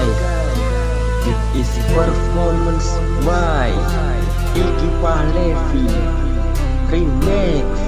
why? It is performance. By Iki Pahlevi Remix.